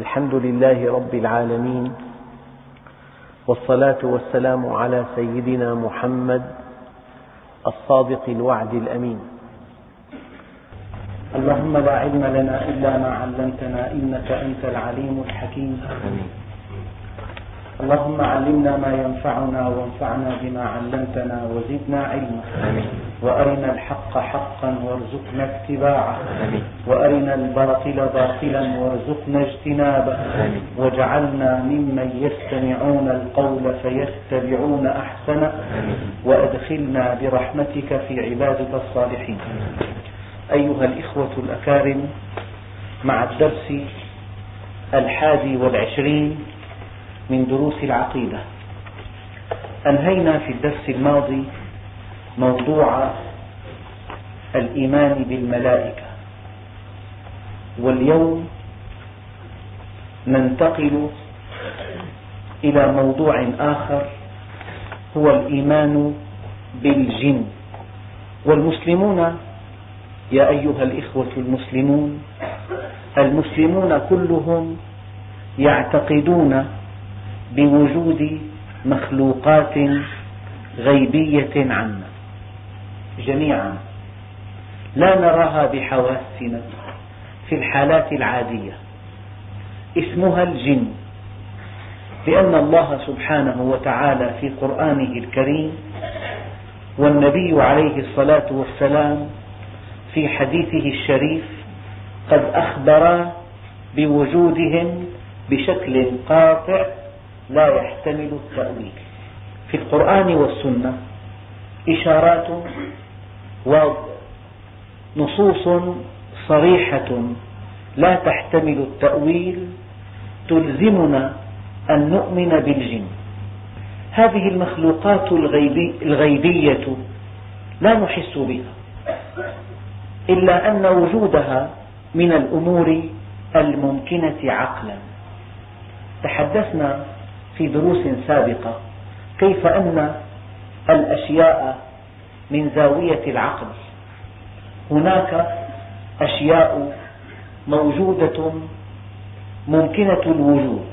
الحمد لله رب العالمين والصلاة والسلام على سيدنا محمد الصادق الوعد الأمين. اللهم لا علم لنا إلا ما علمتنا إنك أنت العليم الحكيم. آمين. اللهم علمنا ما ينفعنا وانفعنا بما علمتنا وزدنا علما. آمين. وأرنا الحق حقا وارزقنا اتباعه. وأرنا الباطل باطلا وارزقنا اجتنابه. واجعلنا ممن يستمعون القول فيتبعون أحسنه. وأدخلنا برحمتك في عبادك الصالحين. أيها الإخوة الأكارم مع الدرس الحادي والعشرين من دروس العقيدة أنهينا في الدرس الماضي موضوع الإيمان بالملائكة. واليوم ننتقل إلى موضوع آخر هو الإيمان بالجن. والمسلمون يا أيها الإخوة المسلمون المسلمون كلهم يعتقدون بوجود مخلوقات غيبية عنا. جميعا. لا نراها بحواسنا في الحالات العادية. اسمها الجن. لأن الله سبحانه وتعالى في قرآنه الكريم والنبي عليه الصلاة والسلام في حديثه الشريف قد أخبرا بوجودهم بشكل قاطع لا يحتمل التأويل. في القرآن والسنة إشارات ونصوص صريحة لا تحتمل التأويل تلزمنا أن نؤمن بالجن. هذه المخلوقات الغيبية لا نحس بها إلا أن وجودها من الأمور الممكنة عقلا. تحدثنا في دروس سابقة كيف أن الأشياء من زاوية العقل. هناك أشياء موجودة ممكنة الوجود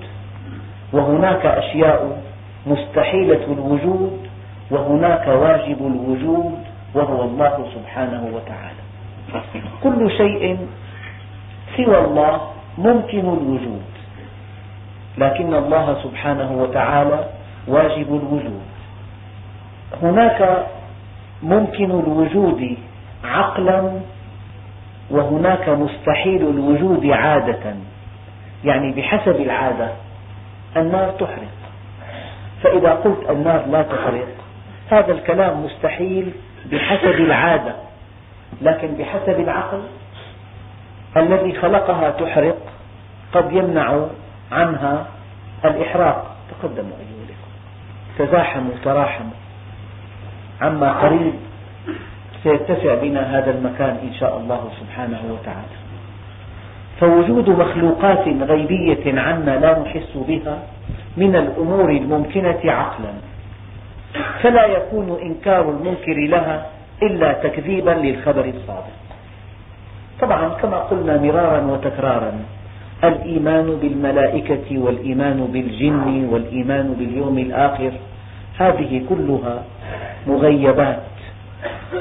وهناك أشياء مستحيلة الوجود وهناك واجب الوجود وهو الله سبحانه وتعالى. كل شيء سوى الله ممكن الوجود لكن الله سبحانه وتعالى واجب الوجود. هناك ممكن الوجود عقلا وهناك مستحيل الوجود عادة. يعني بحسب العادة النار تحرق. فإذا قلت النار لا تحرق هذا الكلام مستحيل بحسب العادة. لكن بحسب العقل الذي خلقها تحرق قد يمنع عنها الإحراق. تقدموا أيها الإخوة. تزاحموا تراحموا. عما قريب سيتسع بنا هذا المكان إن شاء الله سبحانه وتعالى. فوجود مخلوقات غيبية عنا لا نحس بها من الأمور الممكنة عقلا فلا يكون إنكار المنكر لها إلا تكذيبا للخبر الصادق. طبعا كما قلنا مرارا وتكرارا الإيمان بالملائكة والإيمان بالجن والإيمان باليوم الآخر هذه كلها مغيبات.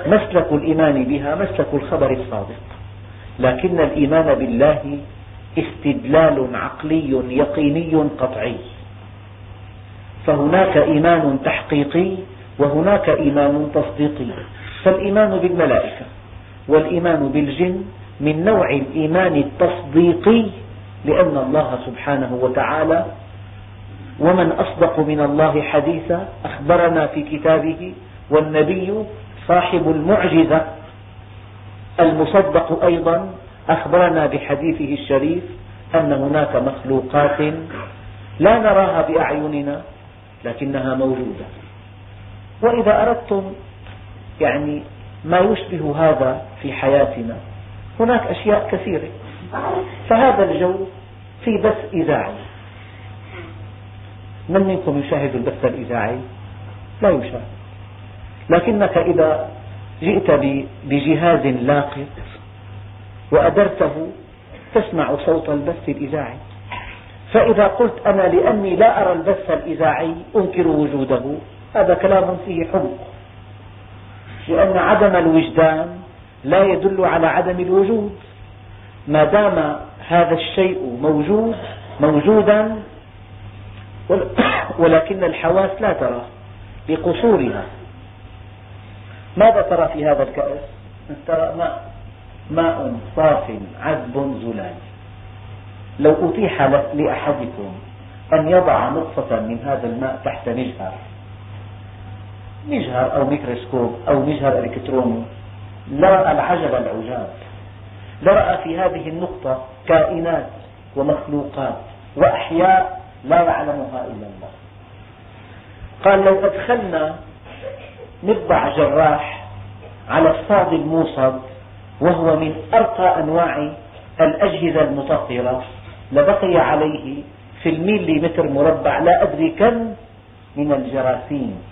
مسلك الإيمان بها مسلك الخبر الصادق. لكن الإيمان بالله استدلال عقلي يقيني قطعي. فهناك إيمان تحقيقي وهناك إيمان تصديقي. فالإيمان بالملائكة والإيمان بالجن من نوع الإيمان التصديقي لأن الله سبحانه وتعالى ومن أصدق من الله حديثا أخبرنا في كتابه والنبي صاحب المعجزة المصدق أيضا أخبرنا بحديثه الشريف أن هناك مخلوقات لا نراها بأعيننا لكنها موجودة. وإذا أردتم يعني ما يشبه هذا في حياتنا هناك أشياء كثيرة. فهذا الجو في بث إذاعي. من منكم يشاهد البث الإذاعي؟ لا يشاهد. لكنك إذا جئت بجهاز لاقط وأدرته تسمع صوت البث الإذاعي. فإذا قلت أنا لأني لا أرى البث الإذاعي أنكر وجوده هذا كلام فيه حمق. لأن عدم الوجدان لا يدل على عدم الوجود. ما دام هذا الشيء موجود موجودا ولكن الحواس لا تراه بقصورها. ماذا ترى في هذا الكأس؟ ترى ماء ماء صاف عذب زلال. لو أتيح لأحدكم أن يضع نقطة من هذا الماء تحت مجهر مجهر أو ميكروسكوب أو مجهر إلكتروني لرأى العجب العجاب. لرأى في هذه النقطة كائنات ومخلوقات وأحياء لا يعلمها إلا الله. قال لو أدخلنا مطبع جراح على الصاد الموصد وهو من أرقى أنواع الأجهزة المطهرة لبقي عليه في الميلي متر مربع. لا أدري كم من الجراثيم.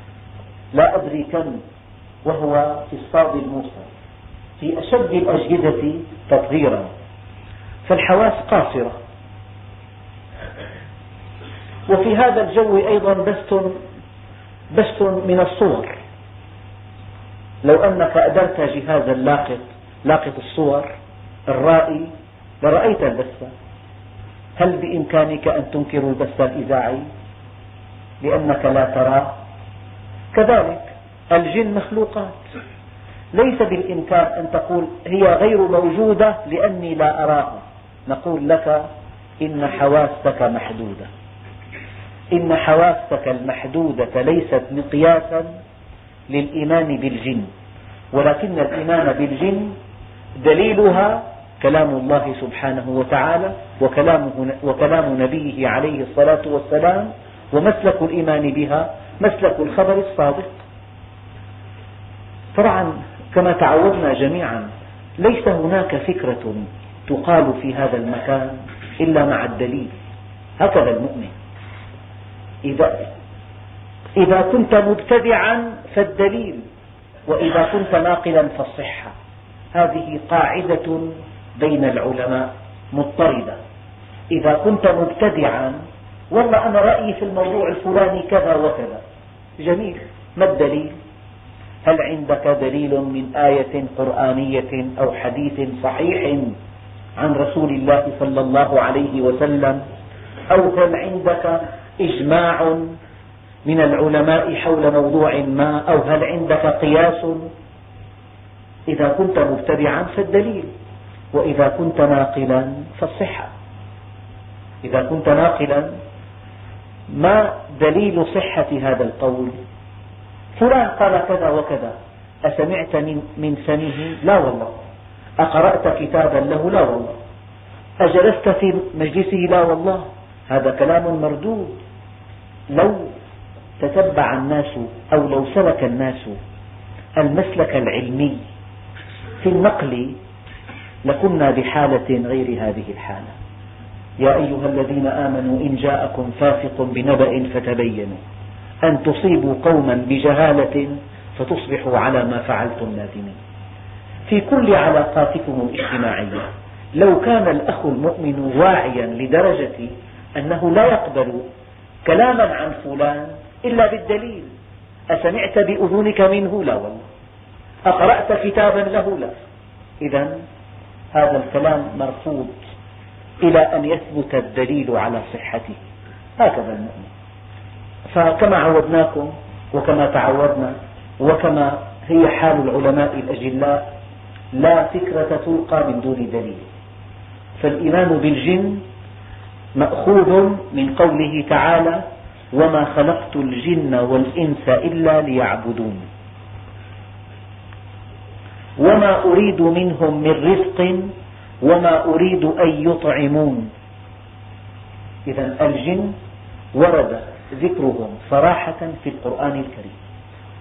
لا أدري كم وهو في الصاد الموصل في أشد الأجهزة تطهيرا. فالحواس قاصرة. وفي هذا الجو أيضا بث بث من الصور. لو أنك أدرت جهاز اللاقط لاقط الصور الرائي لرأيت البث. هل بإمكانك أن تنكر البث الإذاعي؟ لأنك لا تراه. كذلك الجن مخلوقات. ليس بالإمكان أن تقول هي غير موجودة لأني لا أراها. نقول لك إن حواسك محدودة. إن حواسك المحدودة ليست مقياسا للإيمان بالجن. ولكن الإيمان بالجن دليلها كلام الله سبحانه وتعالى وكلام نبيه عليه الصلاة والسلام ومسلك الإيمان بها مسلك الخبر الصادق. طبعا كما تعودنا جميعا ليس هناك فكرة تقال في هذا المكان إلا مع الدليل. هكذا المؤمن. إذا, إذا كنت مبتدعا فالدليل وإذا كنت ناقلا فالصحة. هذه قاعدة بين العلماء مضطردة. إذا كنت مبتدعا والله أنا رأيي في الموضوع الفلاني كذا وكذا. جميل. ما الدليل؟ هل عندك دليل من آية قرآنية أو حديث صحيح عن رسول الله صلى الله عليه وسلم؟ أو هل عندك إجماع من العلماء حول موضوع ما أو هل عندك قياس؟ إذا كنت مبتدعا فالدليل وإذا كنت ناقلا فالصحة. إذا كنت ناقلا ما دليل صحة هذا القول؟ فلان قال كذا وكذا. أسمعت من فمه لا والله. أقرأت كتابا له؟ لا والله. أجلست في مجلسه؟ لا والله. هذا كلام مردود. لو تتبع الناس أو لو سلك الناس المسلك العلمي في النقل لكنا بحالة غير هذه الحالة. يا أيها الذين آمنوا إن جاءكم فاسق بنبأ فتبينوا. أن تصيبوا قوما بجهالة فتصبحوا على ما فعلتم نادمين. في كل علاقاتكم الاجتماعية لو كان الأخ المؤمن واعيا لدرجة أنه لا يقبل كلاما عن فلان إلا بالدليل. أسمعت بأذنك منه؟ لا والله. أقرأت كتابا له؟ لا. إذا هذا الكلام مرفوض إلى أن يثبت الدليل على صحته. هكذا المؤمن. فكما عودناكم وكما تعودنا وكما هي حال العلماء الأجلاء لا فكرة تلقى من دون دليل. فالإيمان بالجن مأخوذ من قوله تعالى وما خلقت الجن والإنس إلا ليعبدون. وما أريد منهم من رزق وما أريد أن يطعمون. إذا الجن ورد ذكرهم صراحة في القرآن الكريم.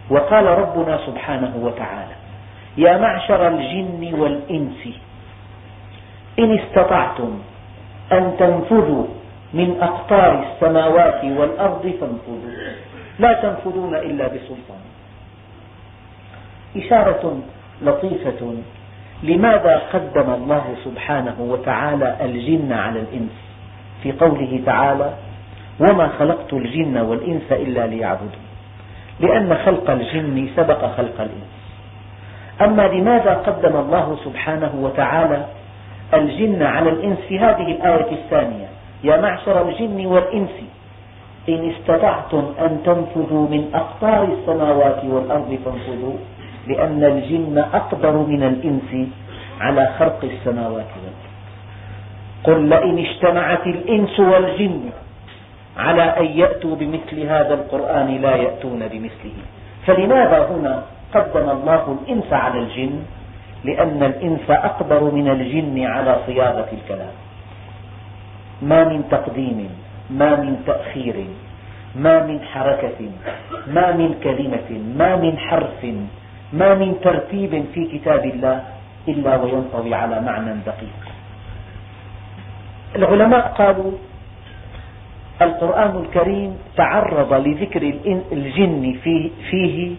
وقال ربنا سبحانه وتعالى يا معشر الجن والإنس إن استطعتم أن تنفذوا من أقطار السماوات والأرض فانفذوا. لا تنفذون إلا بسلطان. إشارة لطيفة لماذا قدم الله سبحانه وتعالى الجن على الإنس؟ في قوله تعالى وما خلقت الجن والإنس إلا ليعبدون. لأن خلق الجن سبق خلق الإنس. أما لماذا قدم الله سبحانه وتعالى الجن على الإنس في هذه الآية الثانية؟ يا معشر الجن والإنس إن استطعتم أن تنفذوا من أقطار السماوات والأرض فانفذوا لأن الجن أقدر من الإنس على خلق السماوات والأرض. قل لئن اجتمعت الإنس والجن على أن يأتوا بمثل هذا القرآن لا يأتون بمثله. فلماذا هنا قدم الله الإنس على الجن؟ لأن الإنس أقدر من الجن على صياغة الكلام. ما من تقديم ما من تأخير ما من حركة ما من كلمة ما من حرف ما من ترتيب في كتاب الله إلا وينطوي على معنى دقيق. العلماء قالوا القرآن الكريم تعرض لذكر الجن فيه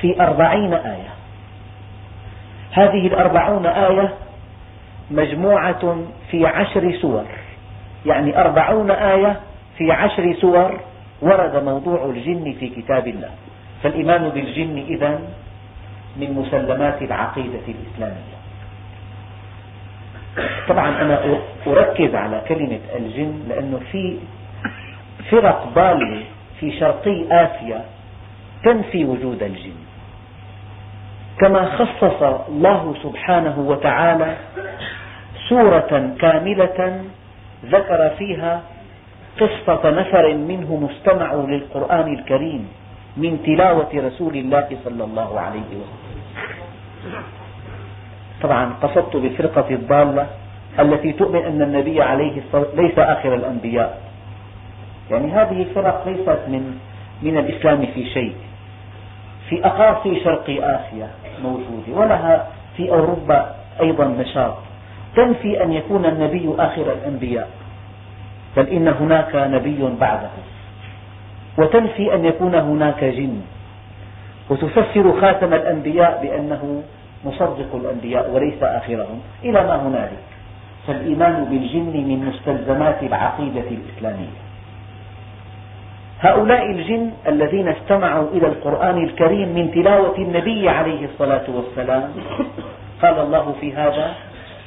في أربعين آية. هذه الأربعون آية مجموعة في عشر سور. يعني أربعون آية في عشر سور ورد موضوع الجن في كتاب الله. فالإيمان بالجن إذا من مسلمات العقيدة الإسلامية. طبعا أنا أركز على كلمة الجن لأنه في فرق ضالة في شرقي آسيا تنفي وجود الجن. كما خصص الله سبحانه وتعالى سورة كاملة ذكر فيها قصة نفر منهم استمعوا للقرآن الكريم من تلاوة رسول الله صلى الله عليه وسلم. طبعا قصدت بالفرقة الضالة التي تؤمن أن النبي عليه الصلاة ليس آخر الأنبياء. يعني هذه الفرق ليست من من الإسلام في شيء. في أقاصي شرق آسيا موجودة ولها في أوروبا أيضا نشاط. تنفي أن يكون النبي آخر الأنبياء. بل إن هناك نبي بعده. وتنفي أن يكون هناك جن. وتفسر خاتم الأنبياء بأنه مصدق الأنبياء وليس آخرهم. إلى ما هنالك؟ فالإيمان بالجن من مستلزمات العقيدة الإسلامية. هؤلاء الجن الذين استمعوا إلى القرآن الكريم من تلاوة النبي عليه الصلاة والسلام قال الله في هذا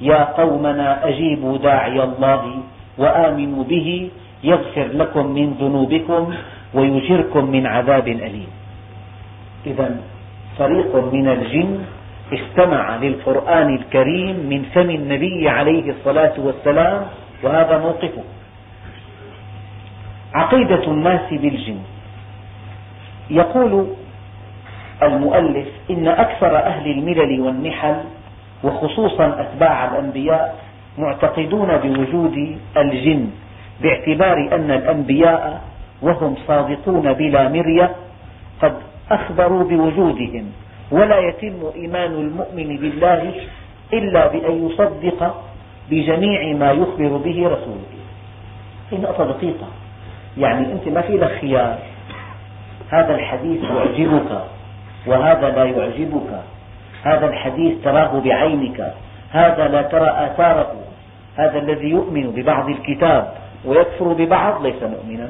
يا قومنا أجيبوا داعي الله وآمنوا به يغفر لكم من ذنوبكم ويجركم من عذاب أليم. إذا فريق من الجن استمع للقرآن الكريم من فم النبي عليه الصلاة والسلام وهذا موقفه عقيدة الناس بالجن. يقول المؤلف إن أكثر أهل الملل والنحل وخصوصا أتباع الأنبياء معتقدون بوجود الجن باعتبار أن الأنبياء وهم صادقون بلا مرية قد أخبروا بوجودهم. ولا يتم إيمان المؤمن بالله إلا بأن يصدق بجميع ما يخبر به رسوله. هي نقطة دقيقة. يعني أنت ما في لك خيار. هذا الحديث يعجبك وهذا لا يعجبك. هذا الحديث تراه بعينك. هذا لا ترى آثاره. هذا الذي يؤمن ببعض الكتاب ويكفر ببعض ليس مؤمنا.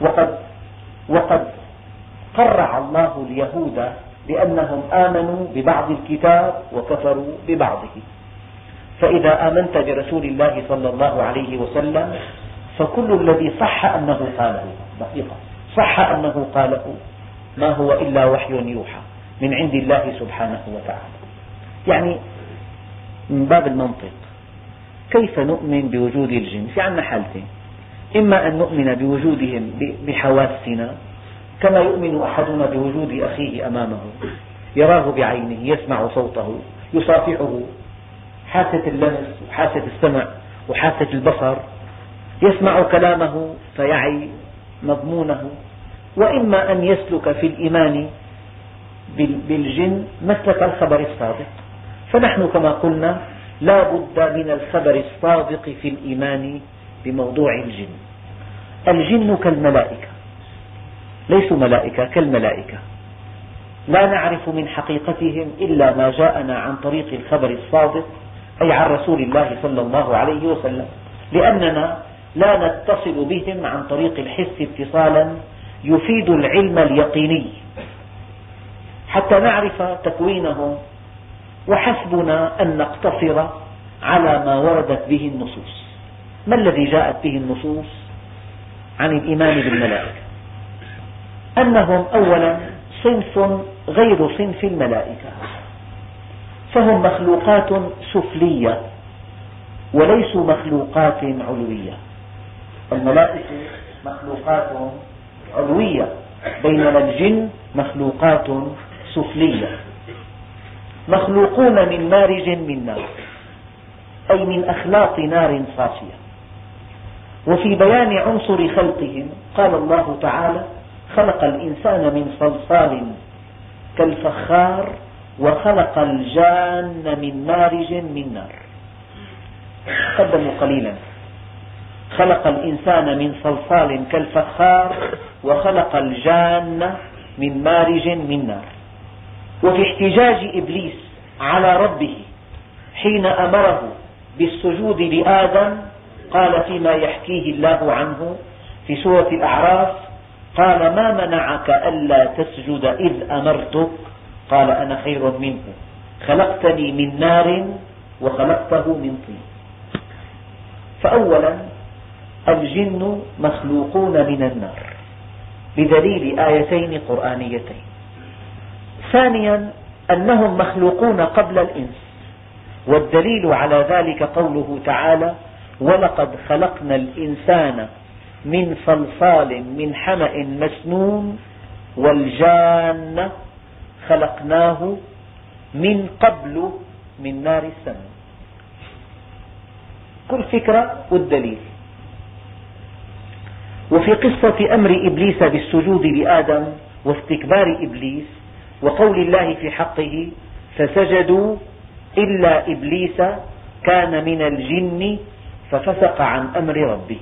وقد, وقد قرع الله اليهود بأنهم آمنوا ببعض الكتاب وكفروا ببعضه. فإذا آمنت برسول الله صلى الله عليه وسلم فكل الذي صح أنه قاله دقيقة صح أنه قاله ما هو إلا وحي يوحى. من عند الله سبحانه وتعالى. يعني من باب المنطق كيف نؤمن بوجود الجن؟ في عندنا حالتين. إما أن نؤمن بوجودهم بحواسنا كما يؤمن أحدنا بوجود أخيه أمامه. يراه بعينه يسمع صوته يصافحه. حاسة اللمس وحاسة السمع وحاسة البصر. يسمع كلامه فيعي مضمونه. وإما أن يسلك في الإيمان بالجن مسلك الخبر الصادق. فنحن كما قلنا لا بد من الخبر الصادق في الإيمان بموضوع الجن. الجن كالملائكة ليسوا ملائكة كالملائكة. لا نعرف من حقيقتهم إلا ما جاءنا عن طريق الخبر الصادق أي عن رسول الله صلى الله عليه وسلم. لأننا لا نتصل بهم عن طريق الحس اتصالا يفيد العلم اليقيني. حتى نعرف تكوينهم وحسبنا أن نقتصر على ما وردت به النصوص. ما الذي جاءت به النصوص عن الإيمان بالملائكة؟ أنهم أولا صنف غير صنف الملائكة فهم مخلوقات سفلية وليسوا مخلوقات علوية. الملائكة مخلوقات علوية بينما الجن مخلوقات سفلية مخلوقون من مارج من نار أي من أخلاط نار صافية وفي بيان عنصر خلقهم قال الله تعالى خلق الإنسان من صلصال كالفخار وخلق الجان من مارج من نار. قدموا قليلا. خلق الإنسان من صلصال كالفخار وخلق الجان من مارج من نار. وفي احتجاج إبليس على ربه حين أمره بالسجود لآدم قال فيما يحكيه الله عنه في سورة الأعراف قال ما منعك ألا تسجد إذ أمرتك؟ قال أنا خير منه. خلقتني من نار وخلقته من طين. فأولا الجن مخلوقون من النار. بدليل آيتين قرآنيتين. ثانيا أنهم مخلوقون قبل الإنس والدليل على ذلك قوله تعالى ولقد خلقنا الإنسان من صلصال من حمأ مسنون والجان خلقناه من قبل من نار السموم كل فكرة والدليل. وفي قصة أمر إبليس بالسجود لآدم واستكبار إبليس وقول الله في حقه فسجدوا إلا إبليس كان من الجن ففسق عن أمر ربه.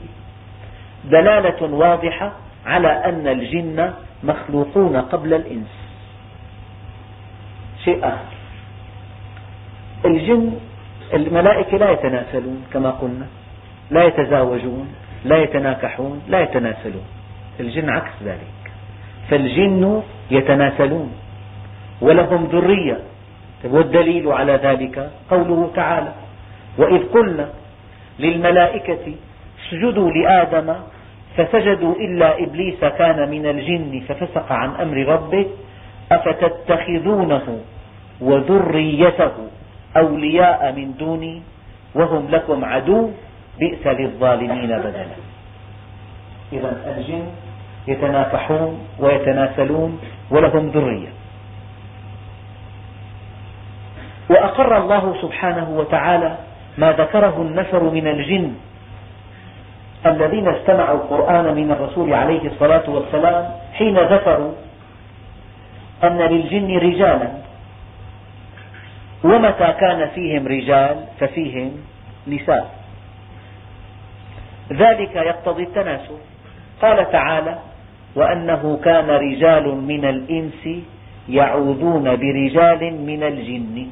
دلالة واضحة على أن الجن مخلوقون قبل الإنس. شيء آخر. الجن الملائكة لا يتناسلون كما قلنا. لا يتزاوجون لا يتناكحون لا يتناسلون. الجن عكس ذلك. فالجن يتناسلون. ولهم ذرية. والدليل على ذلك قوله تعالى وإذ قلنا للملائكة اسجدوا لآدم فسجدوا إلا إبليس كان من الجن ففسق عن أمر ربه أفتتخذونه وذريته أولياء من دوني وهم لكم عدو بئس للظالمين بدلا. إذا الجن يتنافحون ويتناسلون ولهم ذرية. وأقر الله سبحانه وتعالى ما ذكره النفر من الجن الذين استمعوا القرآن من الرسول عليه الصلاة والسلام حين ذكروا أن للجن رجالا. ومتى كان فيهم رجال ففيهم نساء. ذلك يقتضي التناسل قال تعالى وأنه كان رجال من الإنس يعوذون برجال من الجن.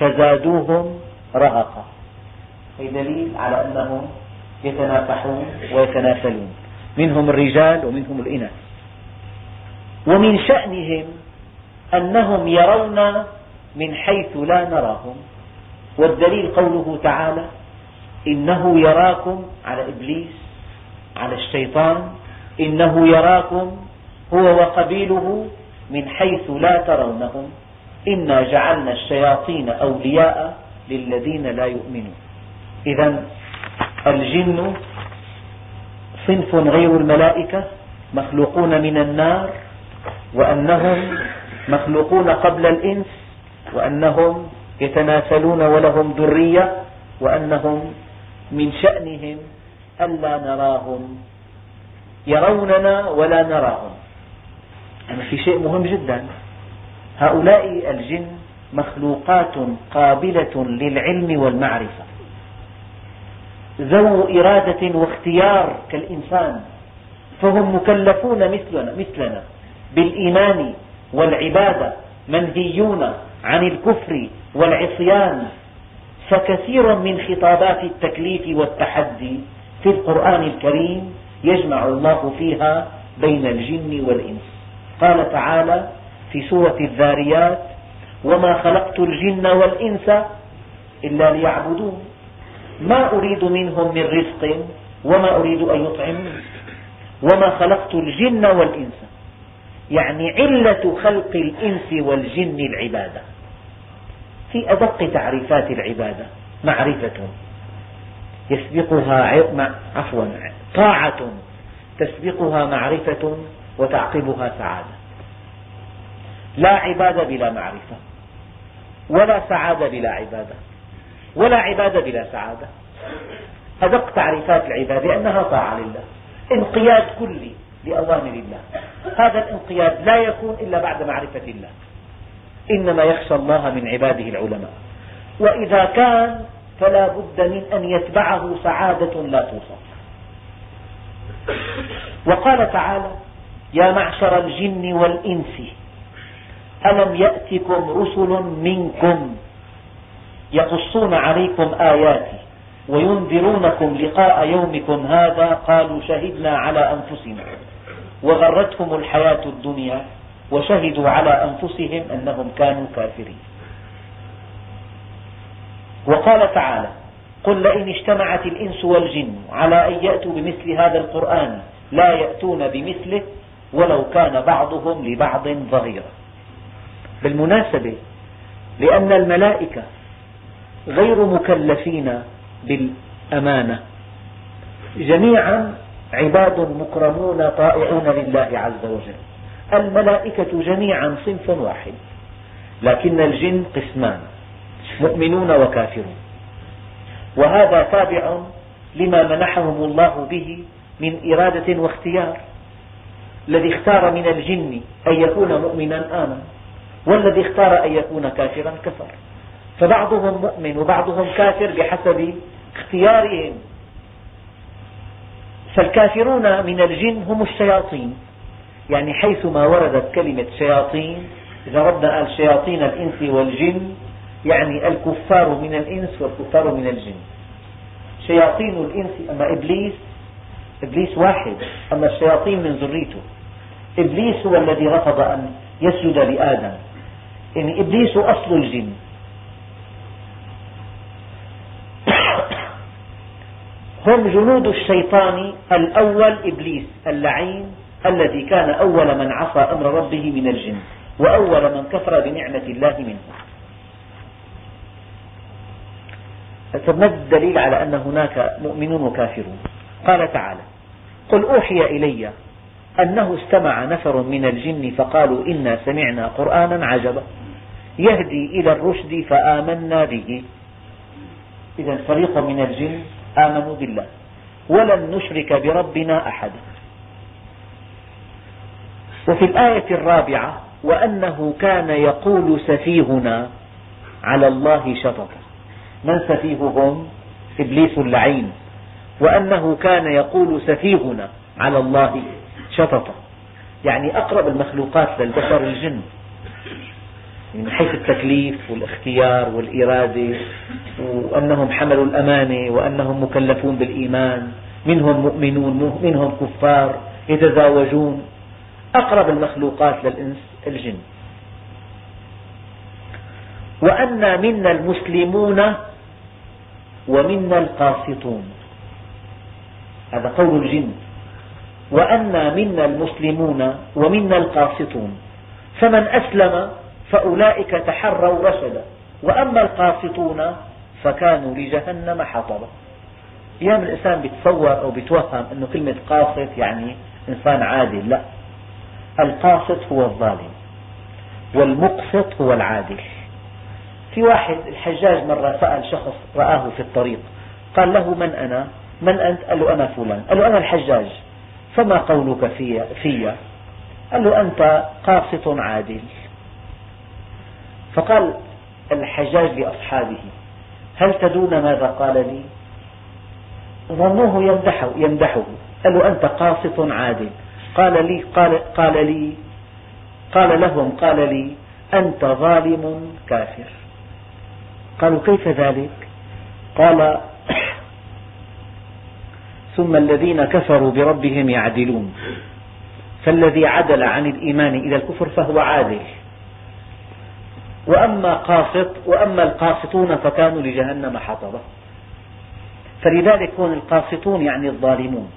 فزادوهم رهقا أي دليل على أنهم يتنافحون ويتناسلون. منهم الرجال ومنهم الإناث. ومن شأنهم أنهم يرون من حيث لا نراهم. والدليل قوله تعالى إنه يراكم على إبليس على الشيطان. إنه يراكم هو وقبيله من حيث لا ترونهم. إنا جعلنا الشياطين أولياء للذين لا يؤمنون. إذا الجن صنف غير الملائكة مخلوقون من النار وأنهم مخلوقون قبل الإنس وأنهم يتناسلون ولهم ذرية وأنهم من شأنهم ألا نراهم. يروننا ولا نراهم. أما في شيء مهم جدا. هؤلاء الجن مخلوقات قابلة للعلم والمعرفة. ذو إرادة واختيار كالإنسان فهم مكلفون مثلنا, مثلنا بالإيمان والعبادة منهيون عن الكفر والعصيان. فكثير من خطابات التكليف والتحدي في القرآن الكريم يجمع الله فيها بين الجن والإنس. قال تعالى في سورة الذاريات وما خلقت الجن والإنس إلا ليعبدون. ما أريد منهم من رزق وما أريد أن يطعمون. وما خلقت الجن والإنس يعني علة خلق الإنس والجن العبادة. في أدق تعريفات العبادة معرفة. يسبقها عفوا طاعة. تسبقها معرفة وتعقبها سعادة. لا عبادة بلا معرفة ولا سعادة بلا عبادة ولا عبادة بلا سعادة. أدق تعريفات العبادة لأنها طاعة لله انقياد كلي لأوامر الله. هذا الانقياد لا يكون إلا بعد معرفة الله. إنما يخشى الله من عباده العلماء. وإذا كان فلا بد من أن يتبعه سعادة لا توصف. وقال تعالى يا معشر الجن والإنس ألم يأتكم رسل منكم يقصون عليكم آياتي وينذرونكم لقاء يومكم هذا قالوا شهدنا على أنفسنا وغرتهم الحياة الدنيا وشهدوا على أنفسهم أنهم كانوا كافرين. وقال تعالى قل لئن اجتمعت الإنس والجن على أن يأتوا بمثل هذا القرآن لا يأتون بمثله ولو كان بعضهم لبعض ظهيرا. بالمناسبة لأن الملائكة غير مكلفين بالأمانة. جميعا عباد مكرمون طائعون لله عز وجل. الملائكة جميعا صنف واحد لكن الجن قسمان مؤمنون وكافرون. وهذا تابع لما منحهم الله به من إرادة واختيار الذي اختار من الجن أن يكون مؤمنا آمن والذي اختار أن يكون كافرا كفر. فبعضهم مؤمن وبعضهم كافر بحسب اختيارهم. فالكافرون من الجن هم الشياطين. يعني حيثما وردت كلمة شياطين إذا ربنا قال شياطين الإنس والجن يعني الكفار من الإنس والكفار من الجن. شياطين الإنس أما إبليس إبليس واحد أما الشياطين من ذريته. إبليس هو الذي رفض أن يسجد لآدم. يعني إبليس أصل الجن. هم جنود الشيطان الأول إبليس اللعين الذي كان أول من عصى أمر ربه من الجن وأول من كفر بنعمة الله منه. ما الدليل على أن هناك مؤمنون وكافرون؟ قال تعالى قل أوحي إلي أنه استمع نفر من الجن فقالوا إنا سمعنا قرآنا عجبا. يهدي إلى الرشد فآمنا به. إذا فريق من الجن آمنوا بالله. ولن نشرك بربنا أحدا وفي الآية الرابعة وأنه كان يقول سفيهنا على الله شططا. من سفيههم؟ إبليس اللعين. وأنه كان يقول سفيهنا على الله شططا. يعني أقرب المخلوقات للبشر الجن. من حيث التكليف والاختيار والإرادة وأنهم حملوا الأمانة وأنهم مكلفون بالإيمان. منهم مؤمنون منهم كفار يتزاوجون. أقرب المخلوقات للإنس الجن. وأنا منا المسلمون ومنا القاسطون. هذا قول الجن. وأنا منا المسلمون ومنا القاسطون. فمن أسلم فأولئك تحروا رشدا. وأما القاسطون فكانوا لجهنم حطبا. أيام الإنسان بيتصور أو بيتوهم أنه كلمة قاسط يعني إنسان عادل لا. القاسط هو الظالم والمقسط هو العادل. في واحد الحجاج مرة سأل شخص رآه في الطريق قال له من أنا؟ من أنت؟ قال له أنا فلان. قال له أنا الحجاج. فما قولك في, في قال له أنت قاسط عادل. فقال الحجاج لأصحابه هل تدون ماذا قال لي؟ ظنوه يمدحه, يمدحه. قال له أنت قاسط عادل قال لي قال, قال لي قال لهم قال لي أنت ظالم كافر. قالوا كيف ذلك؟ قال ثم الذين كفروا بربهم يعدلون. فالذي عدل عن الإيمان إلى الكفر فهو عادل. وأما قاسط وأما القاسطون فكانوا لجهنم حطبا فلذلك هون القاسطون يعني الظالمون.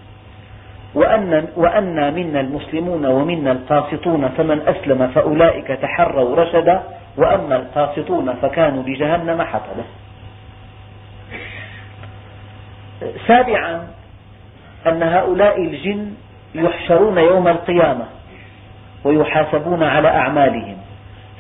وأن وأنا منا المسلمون ومنا القاسطون فمن أسلم فأولئك تحروا رشدا وأما القاسطون فكانوا لجهنم حطبا سابعا أن هؤلاء الجن يحشرون يوم القيامة ويحاسبون على أعمالهم.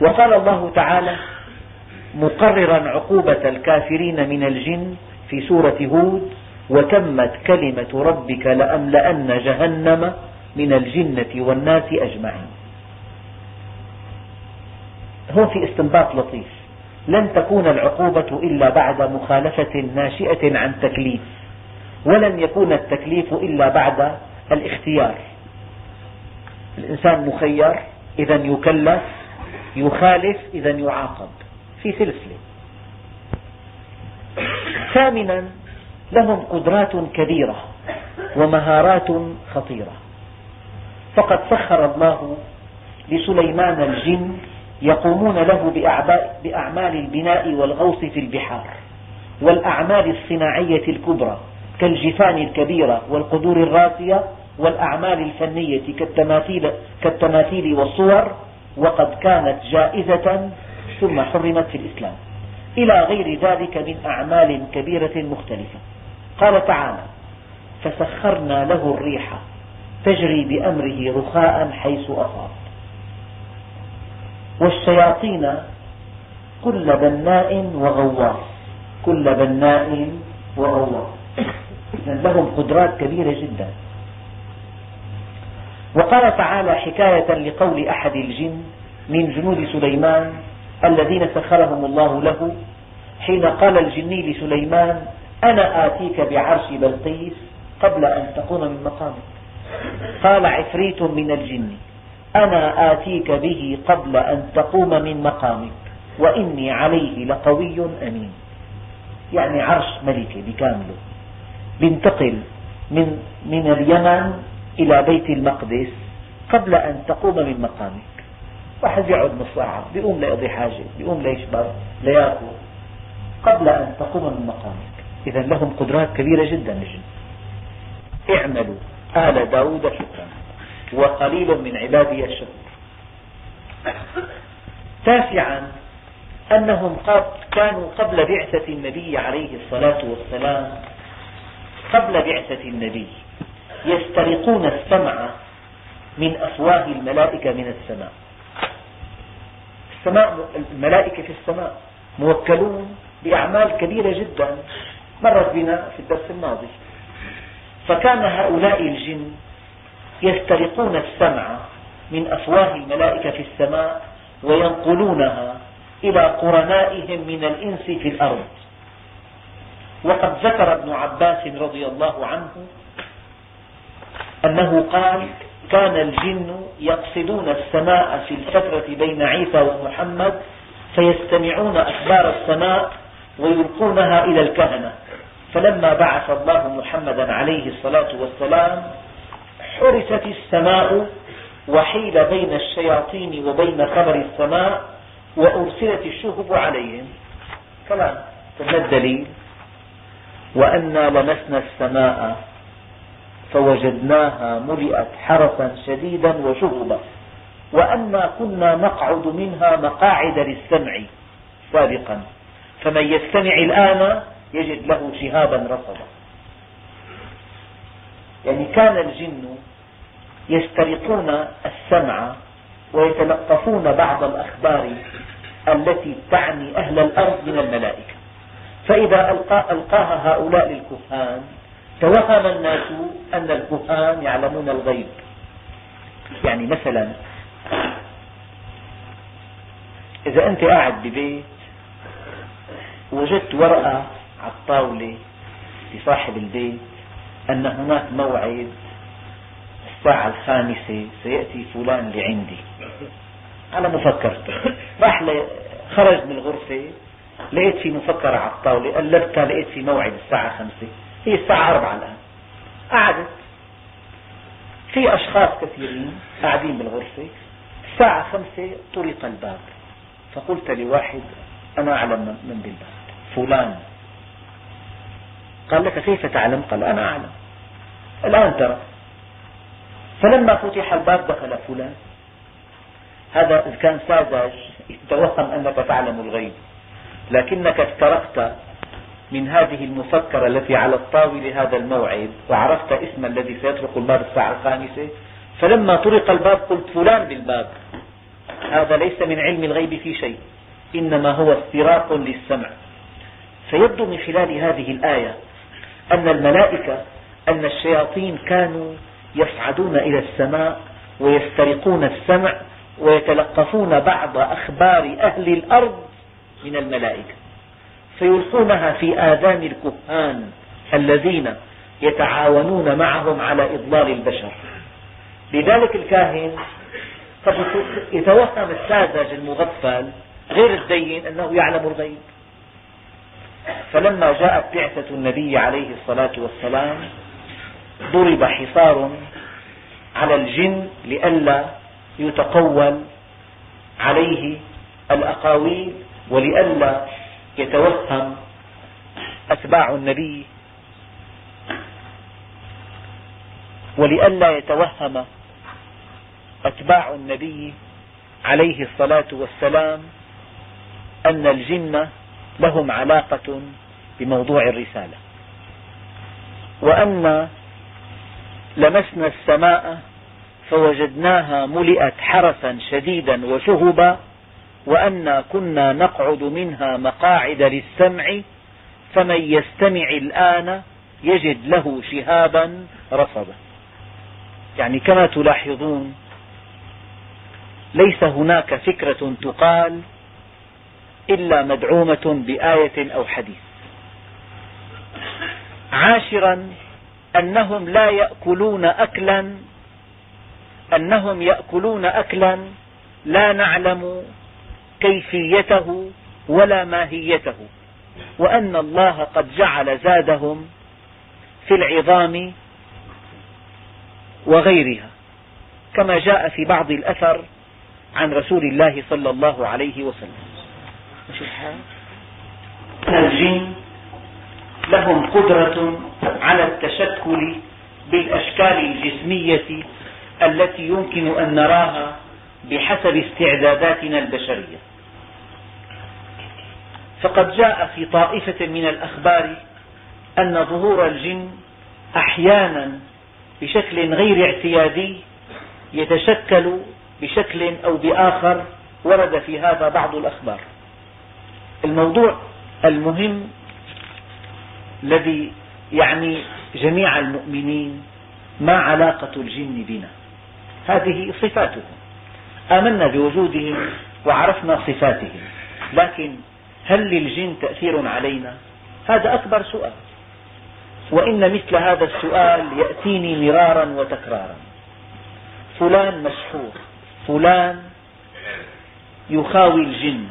وقال الله تعالى مقررا عقوبة الكافرين من الجن في سورة هود وتمت كلمة ربك لأملأن جهنم من الجنة والناس أجمعين. هون في استنباط لطيف. لن تكون العقوبة إلا بعد مخالفة ناشئة عن تكليف ولن يكون التكليف إلا بعد الاختيار. الإنسان مخير إذا يكلف يخالف إذا يعاقب في سلسلة. ثامنا لهم قدرات كبيرة ومهارات خطيرة. فقد سخر الله لسليمان الجن يقومون له بأعمال البناء والغوص في البحار والأعمال الصناعية الكبرى كالجفان الكبيرة والقدور الراسية والأعمال الفنية كالتماثيل, كالتماثيل والصور وقد كانت جائزة ثم حرمت في الإسلام. إلى غير ذلك من أعمال كبيرة مختلفة. قال تعالى فسخرنا له الريح تجري بأمره رخاء حيث أصاب. والشياطين كل بناء وغواص. كل بناء وغواص. لهم قدرات كبيرة جدا. وقال تعالى حكاية لقول أحد الجن من جنود سليمان الذين سخرهم الله له حين قال الجني لسليمان أنا آتيك بعرش بلقيس قبل أن تقوم من مقامك. قال عفريت من الجن أنا آتيك به قبل أن تقوم من مقامك وإني عليه لقوي أمين. يعني عرش ملكة بكامله. بينتقل من, من اليمن إلى بيت المقدس قبل أن تقوم من مقامك. واحد يقعد نص ساعة بيقوم ليقضي حاجة بيقوم ليشبر ليأكل قبل أن تقوم من مقامك. إذا لهم قدرات كبيرة جدا الجن اعملوا. آل داود شكرا. وقليل من عبادي الشكور تاسعا أنهم كانوا قبل بعثة النبي عليه الصلاة والسلام. قبل بعثة النبي. يسترقون السمع من أفواه الملائكة من السماء. السماء الملائكة في السماء موكلون بأعمال كبيرة جدا مرت بنا في الدرس الماضي. فكان هؤلاء الجن يسترقون السمع من أفواه الملائكة في السماء وينقلونها إلى قرنائهم من الإنس في الأرض. وقد ذكر ابن عباس رضي الله عنه أنه قال كان الجن يقصدون السماء في الفترة بين عيسى ومحمد فيستمعون أخبار السماء ويلقونها إلى الكهنة. فلما بعث الله محمدا عليه الصلاة والسلام حرست السماء وحيل بين الشياطين وبين خبر السماء وأرسلت الشهب عليهم. كلام فما الدليل؟ وأنا لمسنا السماء فوجدناها ملئت حرسا شديدا وشهبا وأنا كنا نقعد منها مقاعد للسمع سابقا. فمن يستمع الآن يجد له شهابا رصدا. يعني كان الجن يسترقون السمع ويتلقفون بعض الأخبار التي تعني أهل الأرض من الملائكة. فإذا ألقاها هؤلاء للكهان توهم الناس أن الكهان يعلمون الغيب. يعني مثلا إذا أنت قاعد ببيت وجدت ورقة على الطاولة لصاحب البيت أن هناك موعد الساعة الخامسة سيأتي فلان لعندي. على مفكرته. راح خرج من الغرفة لقيت في مفكرة على الطاولة قلبتها لقيت في موعد الساعة خمسة هي الساعة أربعة الآن. قعدت في أشخاص كثيرين قاعدين بالغرفة. الساعة خمسة طرق الباب. فقلت لواحد أنا أعلم من بالباب. فلان. قال لك كيف تعلم؟ قال أنا أعلم. الآن ترى. فلما فتح الباب دخل فلان. هذا إذا كان ساذج يتوهم أنك تعلم الغيب. لكنك استرقت من هذه المفكرة التي على الطاولة هذا الموعد وعرفت اسم الذي سيطرق الباب الساعة الخامسة فلما طرق الباب قلت فلان بالباب. هذا ليس من علم الغيب في شيء إنما هو استراق للسمع. فيبدو من خلال هذه الآية أن الملائكة أن الشياطين كانوا يصعدون إلى السماء ويسترقون السمع ويتلقفون بعض أخبار أهل الأرض من الملائكة. فيلقونها في آذان الكهان الذين يتعاونون معهم على إضلال البشر. لذلك الكاهن يتوهم الساذج المغفل غير الدين أنه يعلم الغيب. فلما جاءت بعثة النبي عليه الصلاة والسلام ضرب حصار على الجن لئلا يتقول عليه الأقاويل ولئلا يتوهم أتباع النبي ولئلا يتوهم أتباع النبي عليه الصلاة والسلام أن الجن لهم علاقة بموضوع الرسالة. وأن لمسنا السماء فوجدناها ملئت حرسا شديدا وشهبا وأنا كنا نقعد منها مقاعد للسمع فمن يستمع الآن يجد له شهابا رصدا يعني كما تلاحظون ليس هناك فكرة تقال إلا مدعومة بآية أو حديث. عاشرا أنهم لا يأكلون أكلا أنهم يأكلون أكلا لا نعلم كيفيته ولا ماهيته وأن الله قد جعل زادهم في العظام وغيرها كما جاء في بعض الأثر عن رسول الله صلى الله عليه وسلم. الجن لهم قدرة على التشكل بالأشكال الجسمية التي يمكن أن نراها بحسب استعداداتنا البشرية. فقد جاء في طائفة من الأخبار أن ظهور الجن أحيانا بشكل غير اعتيادي يتشكل بشكل أو بآخر ورد في هذا بعض الأخبار. الموضوع المهم الذي يعني جميع المؤمنين ما علاقة الجن بنا. هذه صفاتهم. آمنا بوجودهم وعرفنا صفاتهم. لكن هل للجن تأثير علينا؟ هذا أكبر سؤال. وإن مثل هذا السؤال يأتيني مرارا وتكرارا. فلان مسحور فلان يخاوي الجن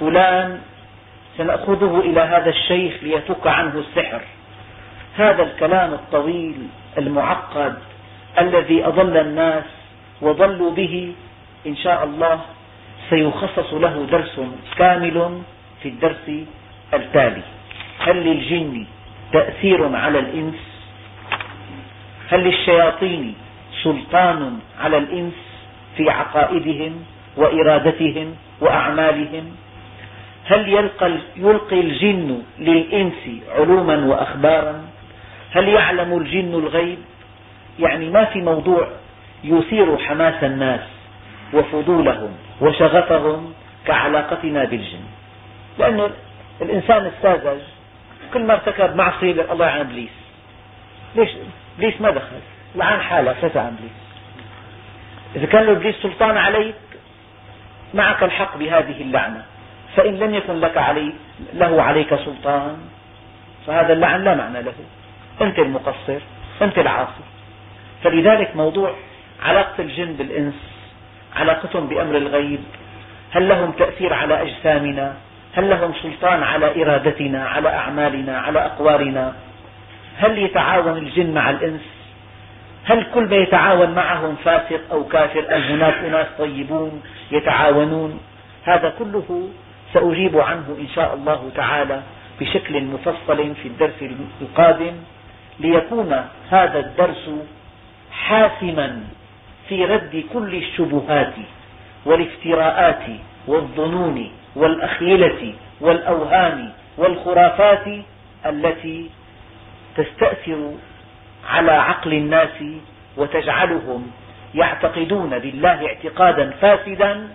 فلان سنأخذه إلى هذا الشيخ ليفك عنه السحر. هذا الكلام الطويل المعقد الذي أضل الناس وضلوا به إن شاء الله سيخصص له درس كامل في الدرس التالي. هل للجن تأثير على الإنس؟ هل للشياطين سلطان على الإنس في عقائدهم وإرادتهم وأعمالهم؟ هل يلقى, يلقي الجن للإنس علوما وأخبارا؟ هل يعلم الجن الغيب؟ يعني ما في موضوع يثير حماس الناس وفضولهم وشغفهم كعلاقتنا بالجن. لأن الإنسان الساذج كل ما ارتكب معصية الله يعن إبليس. ليش؟ إبليس ما دخل. لعن حاله أساسا عن إبليس؟ إذا كان إبليس سلطان عليك معك الحق بهذه اللعنة. فإن لم يكن لك علي له عليك سلطان. فهذا اللعن لا معنى له. أنت المقصر أنت العاصي. فلذلك موضوع علاقة الجن بالإنس علاقتهم بأمر الغيب هل لهم تأثير على أجسامنا؟ هل لهم سلطان على إرادتنا على أعمالنا على أقوالنا؟ هل يتعاون الجن مع الإنس؟ هل كل ما يتعاون معهم فاسق أو كافر؟ أم هناك أناس طيبون يتعاونون؟ هذا كله سأجيب عنه إن شاء الله تعالى بشكل مفصل في الدرس القادم ليكون هذا الدرس حاسما في رد كل الشبهات والافتراءات والظنون والأخيلة والأوهام والخرافات التي تستأثر على عقل الناس وتجعلهم يعتقدون بالله اعتقادا فاسدا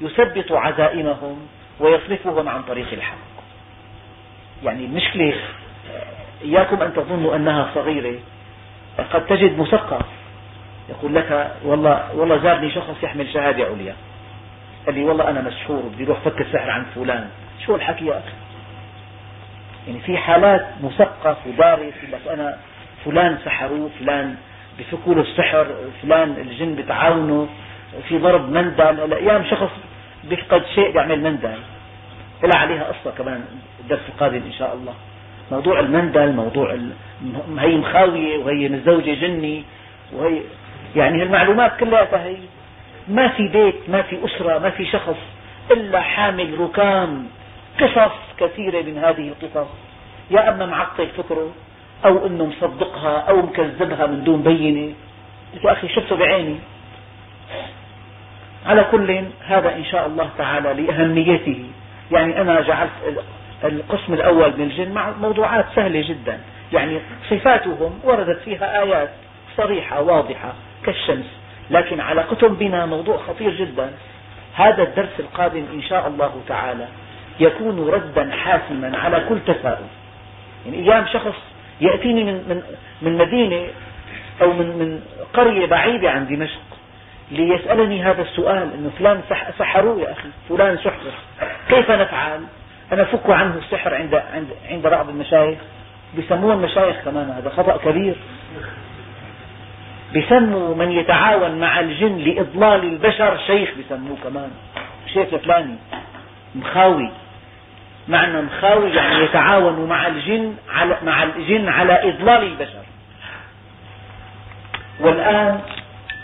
يثبط عزائمهم ويصرفهم عن طريق الحق. يعني المشكلة إياكم أن تظنوا أنها صغيرة. قد تجد مثقف. يقول لك والله والله زارني شخص يحمل شهادة عليا. قال لي والله أنا مسحور بدي أروح فك السحر عند فلان. شو الحكي يا أخي؟ يعني في حالات مثقف ودارس يقول لك أنا فلان سحروه فلان بفكوا له السحر فلان الجن بتعاونوا في ضرب مندل الأيام شخص بيفقد شيء بيعمل مندل إلى عليها قصة كمان الدرس القادم إن شاء الله. موضوع المندل موضوع هي مخاوية وهي متزوجة جني وهي يعني المعلومات كلها هي ما في بيت ما في أسرة ما في شخص إلا حامل ركام قصص كثيرة من هذه القصص. يا أما معطل فكره أو أنه مصدقها أو مكذبها من دون بينة. يا أخي شفته بعيني. على كل هذا إن شاء الله تعالى لأهميته. يعني أنا جعلت القسم الأول من الجن مع موضوعات سهلة جدا. يعني صفاتهم وردت فيها آيات صريحة واضحة كالشمس. لكن علاقتهم بنا موضوع خطير جدا. هذا الدرس القادم إن شاء الله تعالى يكون ردا حاسما على كل تساؤل يعني أيام شخص يأتيني من, من, من مدينة أو من, من قرية بعيدة عن دمشق ليسألني هذا السؤال أنه فلان سحروه يا أخي فلان سحر كيف نفعل؟ أنا فك عنه السحر عند, عند, عند بعض المشايخ. بيسموه المشايخ كمان هذا خطأ كبير. بيسموا من يتعاون مع الجن لإضلال البشر. شيخ بيسموه كمان. شيخ فلاني مخاوي. معنى مخاوي يعني يتعاون مع الجن على مع الجن على إضلال البشر. والآن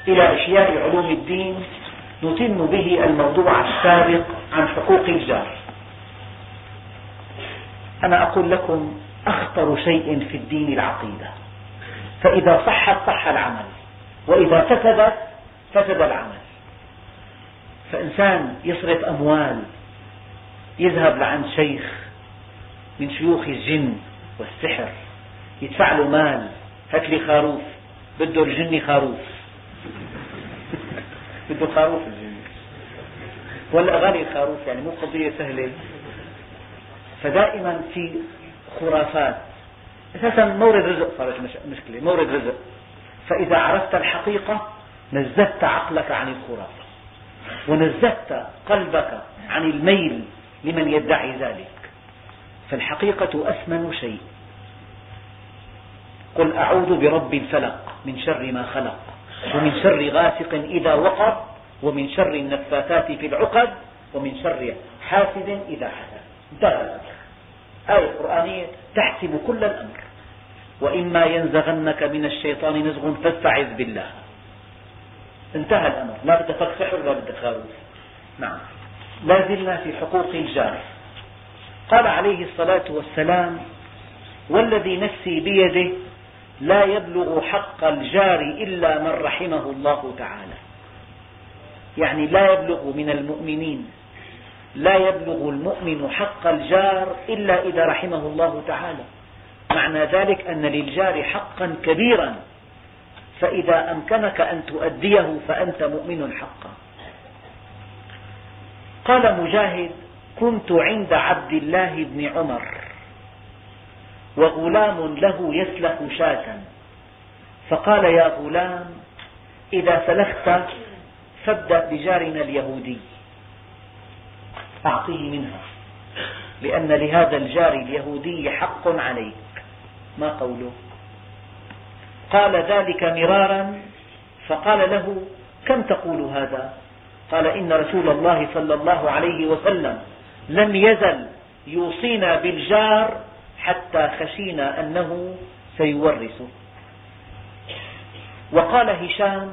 إلى إحياء علوم الدين نتم به الموضوع السابق عن حقوق الجار. أنا أقول لكم أخطر شيء في الدين العقيدة. فإذا صحت صح العمل. وإذا فسدت فسد العمل. فإنسان يصرف أموال يذهب لعند شيخ من شيوخ الجن والسحر يدفع له مال هات لي خروف بده الجني خروف. بده خروف الجني ولا غني الخروف يعني مو قضية سهلة. فدائما في خرافات. أساسا مورد رزق صارت مشكلة مورد رزق. فإذا عرفت الحقيقة نزهت عقلك عن الخرافة. ونزهت قلبك عن الميل لمن يدعي ذلك. فالحقيقة أثمن شيء. قل أعوذ برب الفلق من شر ما خلق ومن شر غاسق إذا وقب ومن شر النفاثات في العقد ومن شر حاسد إذا حسد. انتهى. الأمر آية قرآنية تحسب كل الأمر. وإما ينزغنك من الشيطان نزغ فاستعذ بالله. انتهى الأمر. لا بدك سحر ولا بدك خاروف نعم. لا زلنا في حقوق الجار. قال عليه الصلاة والسلام والذي نفسي بيده لا يبلغ حق الجار إلا من رحمه الله تعالى. يعني لا يبلغ من المؤمنين لا يبلغ المؤمن حق الجار إلا إذا رحمه الله تعالى. معنى ذلك أن للجار حقا كبيرا فإذا أمكنك أن تؤديه فأنت مؤمن حقا. قال مجاهد كنت عند عبد الله بن عمر وغلام له يسلخ شاة. فقال يا غلام إذا سلخت فابدأ بجارنا اليهودي أعطيه منها لأن لهذا الجار اليهودي حق عليك. ما قوله؟ قال ذلك مرارا فقال له كم تقول هذا؟ قال إن رسول الله صلى الله عليه وسلم لم يزل يوصينا بالجار حتى خشينا أنه سيورثه. وقال هشام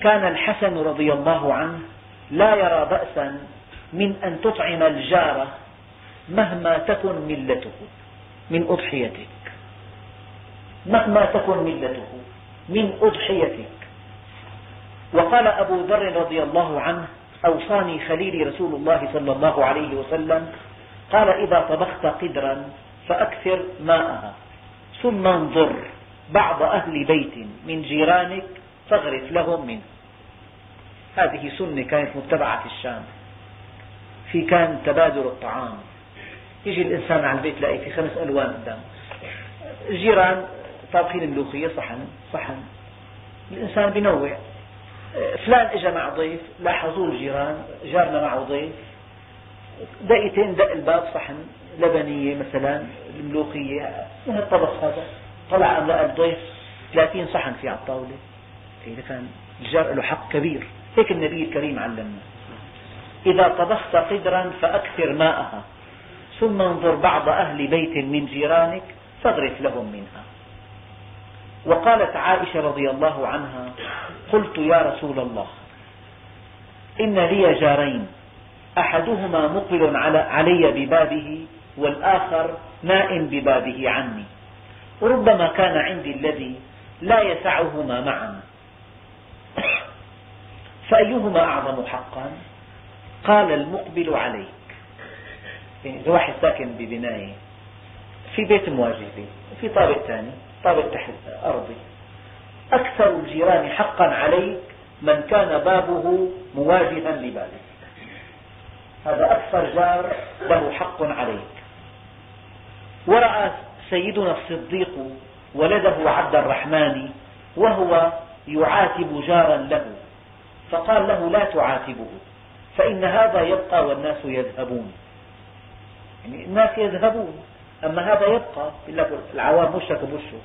كان الحسن رضي الله عنه لا يرى بأسا من أن تطعم الجار مهما تكن ملته. من أضحيتك. مهما تكن ملته من أضحيتك. وقال أبو ذر رضي الله عنه أوصاني خليلي رسول الله صلى الله عليه وسلم قال إذا طبخت قدرا فأكثر ماءها. ثم انظر بعض أهل بيت من جيرانك فاغرف لهم منه. هذه سنة كانت متبعة في الشام في كان تبادل الطعام. يجي الإنسان على البيت يلاقي في خمس ألوان قدام. الجيران طابخين الملوخية صحن صحن. الإنسان بينوع فلان اجى مع ضيف لاحظوه الجيران جارنا معه ضيف. دقيقتين دق الباب صحن. لبنية مثلا الملوخية. من الطبخ هذا؟ طلع لقى الضيف 30 صحن في على الطاولة كان الجار له حق كبير. هيك النبي الكريم علمنا. إذا طبخت قدرا فأكثر ماءها. ثم انظر بعض أهل بيت من جيرانك فاغرف لهم منها. وقالت عائشة رضي الله عنها قلت يا رسول الله إن لي جارين أحدهما مقبل علي ببابه والآخر نائم ببابه عني. وربما كان عندي الذي لا يسعهما معا. فأيهما أعظم حقا؟ قال المقبل يعني إذا واحد ساكن ببناية في بيت مواجه وفي طابق ثاني طابق تحت أرضي أكثر الجيران حقا عليك من كان بابه مواجها لبابك. هذا أكثر جار له حق عليك. ورأى سيدنا الصديق ولده عبد الرحمن وهو يعاتب جارا له. فقال له لا تعاتبه فإن هذا يبقى والناس يذهبون. يعني الناس يذهبون. أما هذا يبقى. يقول لك العوام وشك بوشه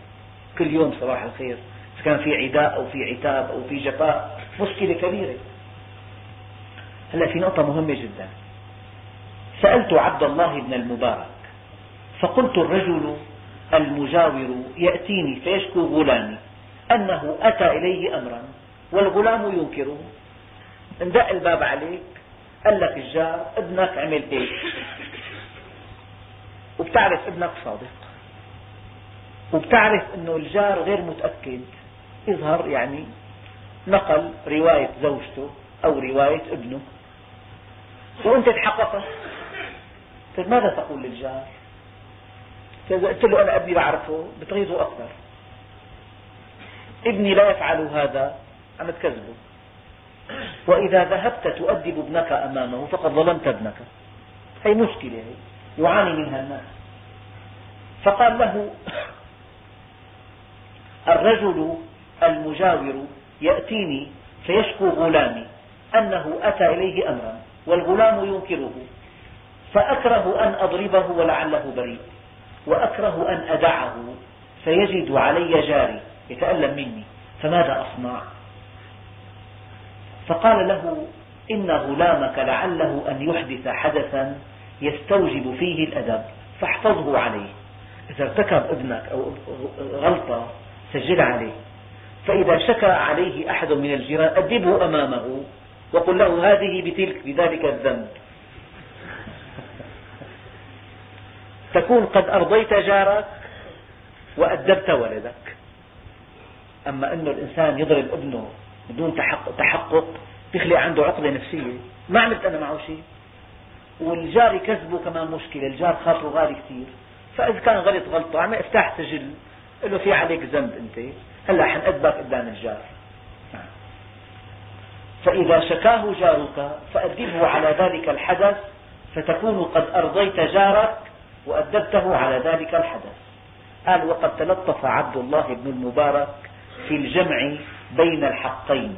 كل يوم صباح الخير. إذا كان في عداء أو في عتاب أو في جفاء مشكلة كبيرة. هلا في نقطة مهمة جدا. سألت عبد الله بن المبارك فقلت الرجل المجاور يأتيني فيشكو غلامي. أنه أتى إليه أمرا والغلام ينكره. اندق الباب عليك. قال لك الجار ابنك عمل هيك وبتعرف ابنك صادق. وبتعرف إنه الجار غير متأكد. يظهر يعني نقل رواية زوجته أو رواية ابنه. وأنت تحققت طيب ماذا تقول للجار؟ إذا قلت له أنا أبني بعرفه بتغيظه أكثر. ابني لا يفعل هذا عم تكذبه وإذا ذهبت تؤدب ابنك أمامه فقد ظلمت ابنك. هي مشكلة هي. يعاني منها الناس فقال له الرجل المجاور يأتيني فيشكو غلامي أنه أتى إليه أمرا والغلام ينكره فأكره أن أضربه ولعله بريء وأكره أن أدعه فيجد علي جاري يتألم مني فماذا أصنع؟ فقال له إن غلامك لعله أن يحدث حدثا يستوجب فيه الأدب فاحفظه عليه. إذا ارتكب ابنك أو غلطة سجل عليه. فإذا شكى عليه أحد من الجيران أدبه أمامه وقل له هذه بتلك بذلك الذنب. تكون قد أرضيت جارك وأدبت ولدك. أما أن الإنسان يضرب ابنه بدون تحقق بيخلق عنده عقدة نفسية ما عملت أنا معه شيء؟ والجار يكذبه كمان مشكلة الجار خاطره غالي كثير. فإذا كان غلط غلطة عم افتح سجل قل له في عليك ذنب أنت. هلأ حنأدبك قدام الجار. فإذا شكاه جارك فأدبه على ذلك الحدث فتكون قد أرضيت جارك وأدبته على ذلك الحدث. قال وقد تلطف عبد الله بن المبارك في الجمع بين الحقين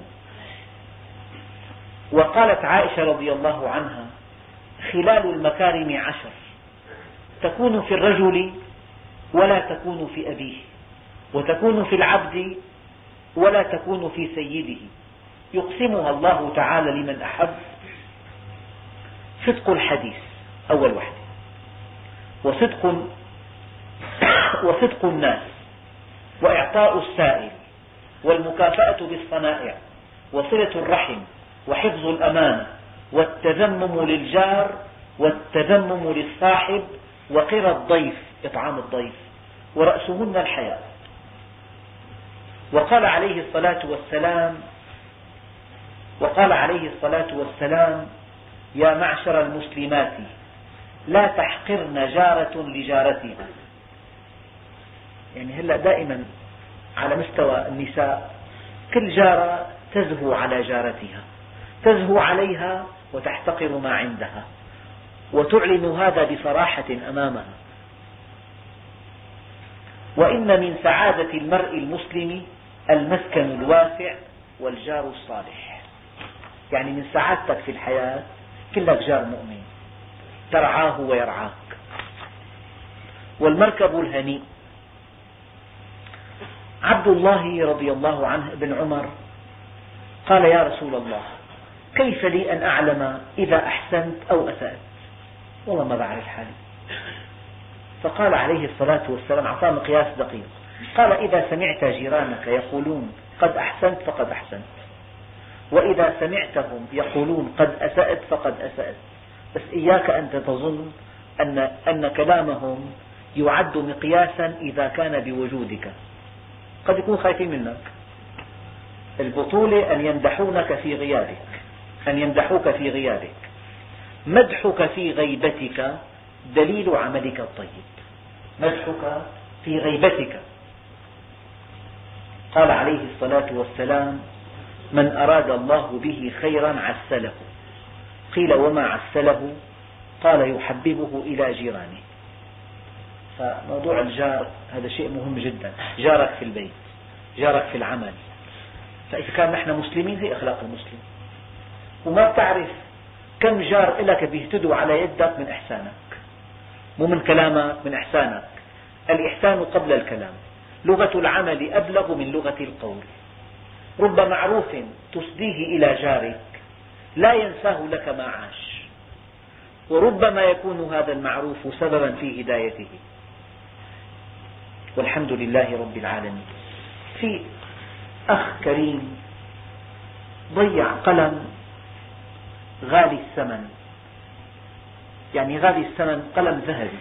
وقالت عائشة رضي الله عنها خلال المكارم عشر. تكون في الرجل ولا تكون في أبيه وتكون في العبد ولا تكون في سيده. يقسمها الله تعالى لمن أحب. صدق الحديث أول وحدة وصدق وصدق الناس. وإعطاء السائل. والمكافأة بالصنائع. وصلة الرحم. وحفظ الأمانة. والتذمم للجار والتذمم للصاحب وقرى الضيف إطعام الضيف ورأسهن الحياة وقال عليه الصلاة والسلام وقال عليه الصلاة والسلام يا معشر المسلمات لا تحقرن جارة لجارتها. يعني هلا دائما على مستوى النساء كل جارة تزهو على جارتها تزهو عليها وتحتقر ما عندها. وتعلن هذا بصراحة أمامها. وإن من سعادة المرء المسلم المسكن الواسع والجار الصالح. يعني من سعادتك في الحياة كلك جار مؤمن. ترعاه ويرعاك. والمركب الهنيء. عبد الله رضي الله عنه ابن عمر قال يا رسول الله كيف لي أن أعلم إذا أحسنت أو أسأت؟ والله ما بعرف حالي. فقال عليه الصلاة والسلام أعطاه مقياس دقيق. قال إذا سمعت جيرانك يقولون قد أحسنت فقد أحسنت. وإذا سمعتهم يقولون قد أسأت فقد أسأت. بس إياك أن تظن أن, أن كلامهم يعد مقياسا إذا كان بوجودك. قد يكون خايفين منك. البطولة أن يمدحونك في غيابك. أن يمدحوك في غيابك. مدحك في غيبتك دليل عملك الطيب. مدحك في غيبتك. قال عليه الصلاة والسلام من أراد الله به خيرا عسله. قيل وما عسله؟ قال يحببه إلى جيرانه. فموضوع الجار هذا شيء مهم جدا. جارك في البيت جارك في العمل. فإذا كان نحن مسلمين هي أخلاق المسلم. وما بتعرف كم جار لك بيهتدوا على يدك من إحسانك. مو من كلامك من إحسانك. الإحسان قبل الكلام. لغة العمل أبلغ من لغة القول. رب معروف تسديه إلى جارك. لا ينساه لك ما عاش. وربما يكون هذا المعروف سببا في هدايته. والحمد لله رب العالمين. في أخ كريم ضيع قلم غالي الثمن. يعني غالي الثمن قلم ذهبي.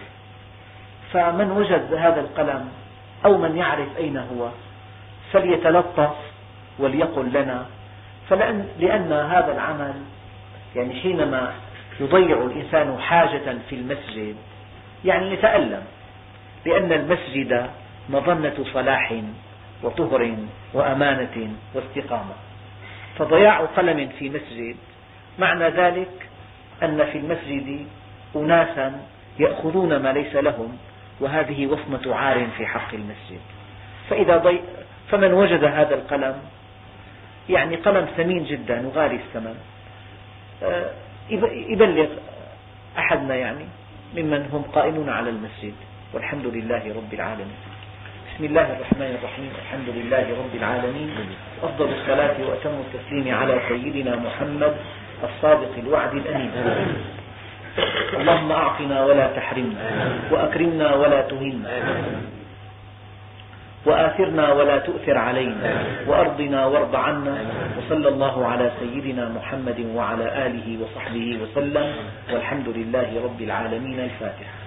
فمن وجد هذا القلم أو من يعرف أين هو فليتلطف وليقل لنا. فلأن لأن هذا العمل يعني حينما يضيع الإنسان حاجة في المسجد يعني يتألم لأن المسجد مظنة صلاح وطهر وأمانة واستقامة. فضياع قلم في مسجد معنى ذلك أن في المسجد أناسا يأخذون ما ليس لهم وهذه وصمة عار في حق المسجد. فإذا ضي... فمن وجد هذا القلم يعني قلم ثمين جدا وغالي الثمن آه، يبلغ أحدنا يعني ممن هم قائمون على المسجد. والحمد لله رب العالمين. بسم الله الرحمن الرحيم. الحمد لله رب العالمين. أفضل الصلاة وأتم التسليم على سيدنا محمد الصادق الوعد الأمين. اللهم أعطنا ولا تحرمنا وأكرمنا ولا تهنا وآثرنا ولا تؤثر علينا وأرضنا وارض عنا وصلى الله على سيدنا محمد وعلى آله وصحبه وسلم والحمد لله رب العالمين الفاتحة.